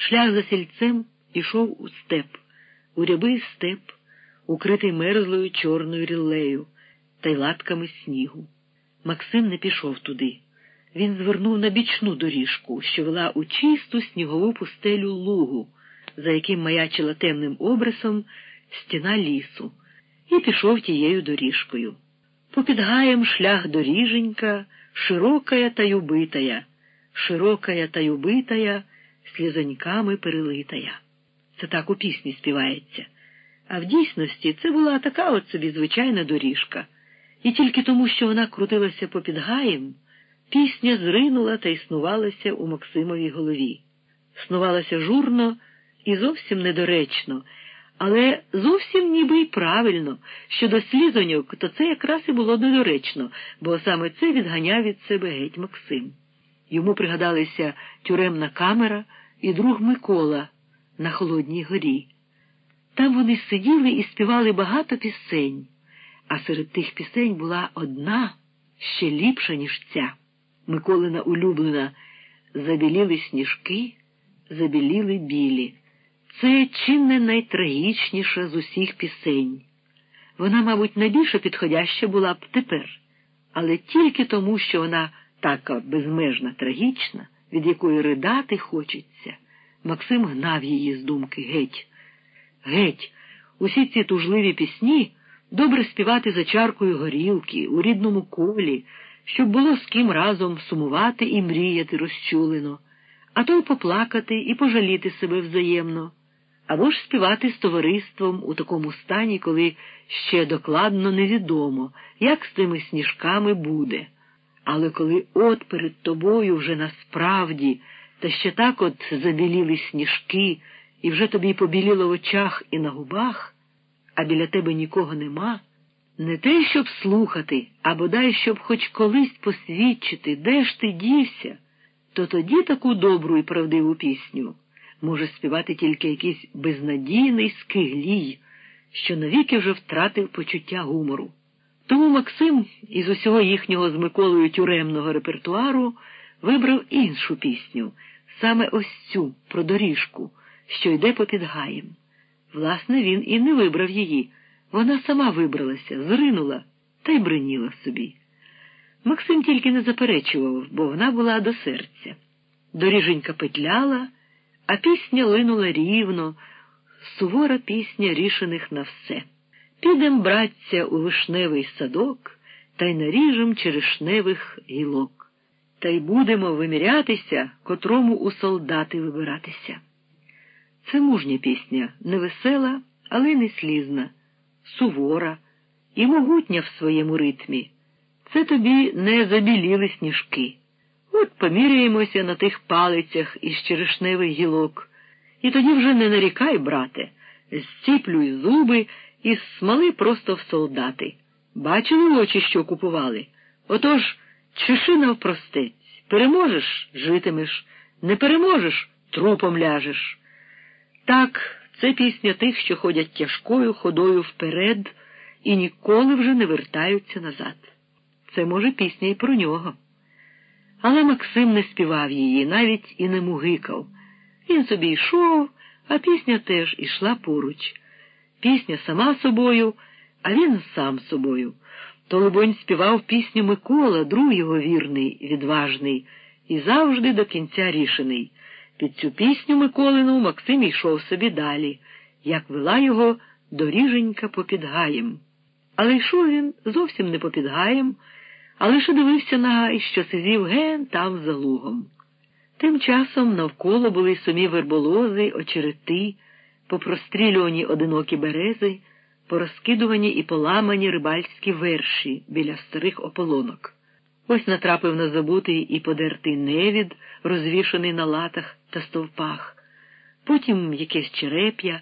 Шлях за сільцем пішов у степ, у рябий степ, укритий мерзлою чорною ріллею та й латками снігу. Максим не пішов туди. Він звернув на бічну доріжку, що вела у чисту снігову пустелю лугу, за яким маячила темним обрисом стіна лісу, і пішов тією доріжкою. Попід гаєм шлях доріженька, широкая та юбитая, широкая та юбитая, слізоньками перелитая. Це так у пісні співається. А в дійсності це була така от собі звичайна доріжка. І тільки тому, що вона крутилася попід гаєм, пісня зринула та існувалася у Максимовій голові. Снувалася журно і зовсім недоречно, але зовсім ніби й правильно, що до слізоньок, то це якраз і було недоречно, бо саме це відганяв від себе геть Максим. Йому пригадалися тюремна камера і друг Микола на Холодній горі. Там вони сиділи і співали багато пісень, а серед тих пісень була одна ще ліпша, ніж ця. Миколина улюблена забіліли сніжки, забіліли білі. Це чи не найтрагічніша з усіх пісень. Вона, мабуть, найбільше підходяща була б тепер, але тільки тому, що вона така безмежна трагічна, від якої ридати хочеться, Максим гнав її з думки геть. Геть, усі ці тужливі пісні добре співати за чаркою горілки, у рідному колі, щоб було з ким разом сумувати і мріяти розчулено, а то поплакати і пожаліти себе взаємно, або ж співати з товариством у такому стані, коли ще докладно невідомо, як з тими сніжками буде. Але коли от перед тобою вже насправді, та ще так от забіліли сніжки, і вже тобі побіліло в очах і на губах, а біля тебе нікого нема, не те, щоб слухати, а бодай, щоб хоч колись посвідчити, де ж ти дівся, то тоді таку добру і правдиву пісню може співати тільки якийсь безнадійний скиглій, що навіки вже втратив почуття гумору. Тому Максим із усього їхнього з Миколою тюремного репертуару вибрав іншу пісню, саме ось цю про доріжку, що йде попід гаєм. Власне, він і не вибрав її. Вона сама вибралася, зринула та й бриніла собі. Максим тільки не заперечував, бо вона була до серця. Доріженька петляла, а пісня линула рівно, сувора пісня рішених на все. Підем, братця, у вишневий садок та й наріжем черешневих гілок, та й будемо вимірятися, котрому у солдати вибиратися. Це мужня пісня, невесела, але не слізна, сувора і могутня в своєму ритмі. Це тобі не забіліли сніжки. От поміряємося на тих палицях із черешневих гілок. І тоді вже не нарікай, брате, зціплюй зуби і смали просто в солдати. Бачили очі, що купували? Отож, чеши навпростець. Переможеш житимеш, не переможеш трупом ляжеш. Так, це пісня тих, що ходять тяжкою ходою вперед і ніколи вже не вертаються назад. Це, може, пісня і про нього. Але Максим не співав її, навіть і не мугикав. Він собі йшов, а пісня теж ішла поруч. Пісня сама собою, а він сам собою. То, співав пісню Микола, друг його вірний, відважний, і завжди до кінця рішений. Під цю пісню Миколину Максим йшов собі далі, як вела його доріженька попід гаєм. Але йшов він зовсім не попід гаєм, а лише дивився на гай, що сидів ген там за лугом. Тим часом навколо були сумі верболози, очерети, попрострілювані одинокі берези, порозкидувані і поламані рибальські верші біля старих ополонок. Ось натрапив на забутий і подертий невід, розвішаний на латах та стовпах, потім якесь череп'я,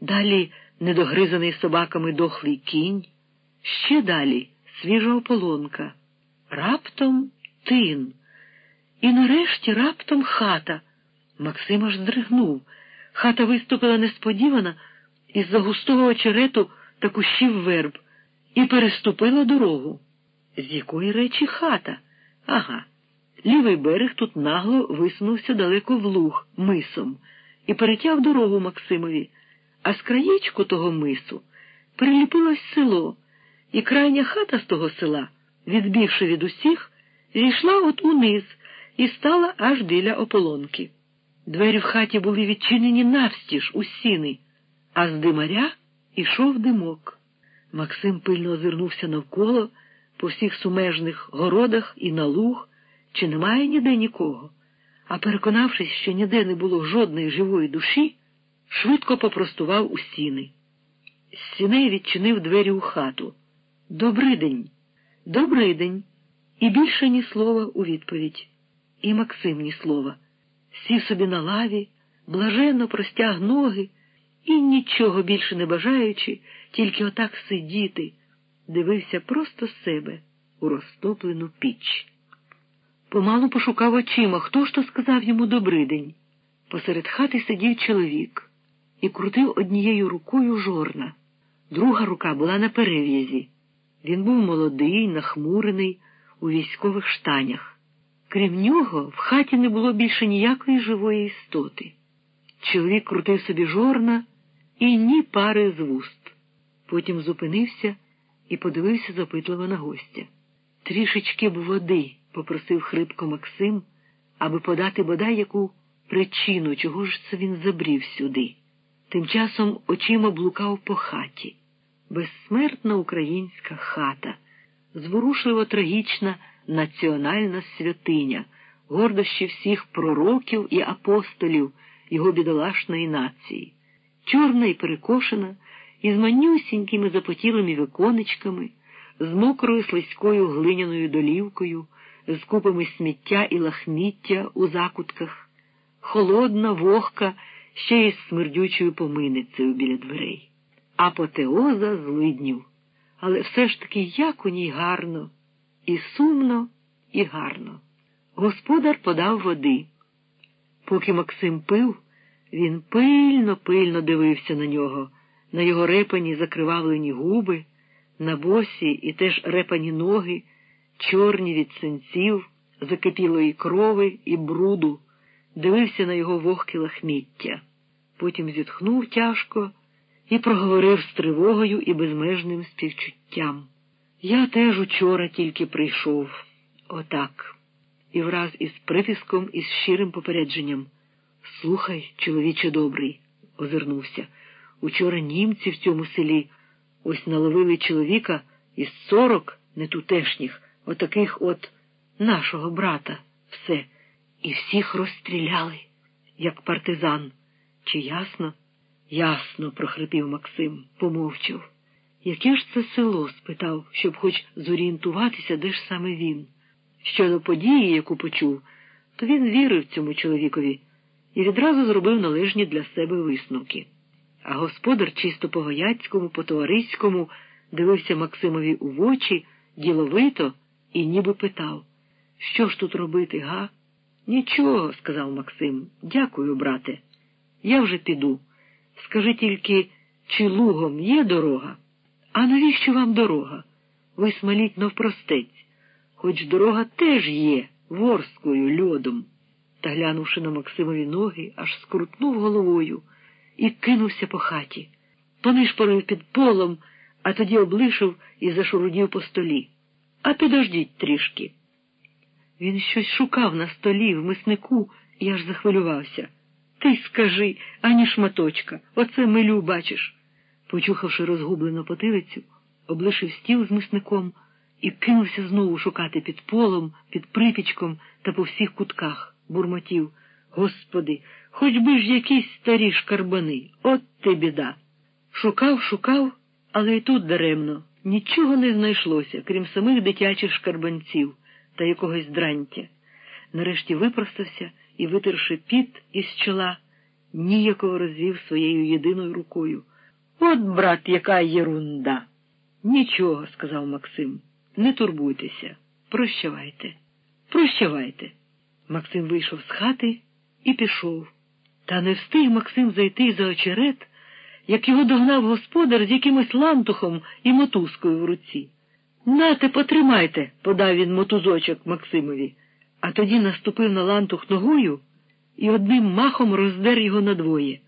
далі недогризаний собаками дохлий кінь, ще далі свіжа ополонка, раптом тин. І нарешті раптом хата. Максим аж здригнув. Хата виступила несподівано із за густого очерету та кущів верб і переступила дорогу. З якої речі хата? Ага. Лівий берег тут нагло висунувся далеко в луг мисом, і перетяв дорогу Максимові, а з краєчку того мису приліпилось село, і крайня хата з того села, відбігши від усіх, зійшла от униз і стала аж біля ополонки. Двері в хаті були відчинені навстіж у сіни, а з димаря ішов димок. Максим пильно озирнувся навколо, по всіх сумежних городах і на луг, чи немає ніде нікого. А переконавшись, що ніде не було жодної живої душі, швидко попростував у сіни. З сіней відчинив двері у хату. «Добрий день! Добрий день!» І більше ні слова у відповідь. І Максим ні слова. Сів собі на лаві, блаженно простяг ноги і, нічого більше не бажаючи, тільки отак сидіти, дивився просто себе у розтоплену піч. Помалу пошукав очима, хто ж то сказав йому «добрий день». Посеред хати сидів чоловік і крутив однією рукою жорна. Друга рука була на перев'язі. Він був молодий, нахмурений, у військових штанях. Крім нього, в хаті не було більше ніякої живої істоти. Чоловік крутив собі жорна і ні пари з вуст. Потім зупинився і подивився запитливо на гостя. Трішечки б води, попросив хрипко Максим, аби подати бодай яку причину, чого ж це він забрів сюди. Тим часом очима блукав по хаті. Безсмертна українська хата, зворушливо трагічна національна святиня, гордощі всіх пророків і апостолів його бідолашної нації, чорна і перекошена, із манюсінькими запотілими виконечками, з мокрою слизькою глиняною долівкою, з купами сміття і лахміття у закутках, холодна, вогка, ще й з смердючою поминицею біля дверей. Апотеоза злиднів. Але все ж таки як у ній гарно, і сумно, і гарно. Господар подав води. Поки Максим пив, він пильно, пильно дивився на нього, на його репані закривавлені губи, на босі і теж репані ноги, чорні від синців, закипілої крови і бруду, дивився на його вогке лахміття. Потім зітхнув тяжко і проговорив з тривогою і безмежним співчуттям. Я теж учора тільки прийшов, отак, і враз із притиском і з щирим попередженням. Слухай, чоловіче добрий, озирнувся. Учора німці в цьому селі ось наловили чоловіка із сорок нетутешніх, отаких от нашого брата, все, і всіх розстріляли, як партизан. Чи ясно? Ясно, прохрипів Максим, помовчав. Яке ж це село? спитав, щоб хоч зорієнтуватися, де ж саме він. Щодо події, яку почув, то він вірив цьому чоловікові і відразу зробив належні для себе висновки. А господар чисто по гояцькому, по товариському дивився Максимові у вочі, діловито і ніби питав Що ж тут робити, га? Нічого, сказав Максим. Дякую, брате. Я вже піду. Скажи тільки, чи лугом є дорога? А навіщо вам дорога? Ви смаліть навпростець, хоч дорога теж є ворсткою льодом. Та, глянувши на Максимові ноги, аж скрутнув головою і кинувся по хаті. Понишпорив під полом, а тоді облишив і зашурудів по столі. А підождіть трішки. Він щось шукав на столі в миснику і аж захвилювався. Ти скажи, ані шматочка, оце милю, бачиш. Почухавши розгублену потилицю, облишив стіл з мисником і кинувся знову шукати під полом, під припічком та по всіх кутках, бурмотів. Господи, хоч би ж якісь старі шкарбани, от ти біда. Шукав, шукав, але й тут даремно. Нічого не знайшлося, крім самих дитячих шкарбанців та якогось дрантя. Нарешті випростався і, витерши піт із чола, ніяково розвів своєю єдиною рукою. От, брат, яка єрунда. Нічого, сказав Максим, не турбуйтеся, прощавайте, прощавайте. Максим вийшов з хати і пішов. Та не встиг Максим зайти за очерет, як його догнав господар з якимось лантухом і мотузкою в руці. Нате, потримайте, подав він мотузочок Максимові а тоді наступив на лантух ногою і одним махом роздер його надвоє.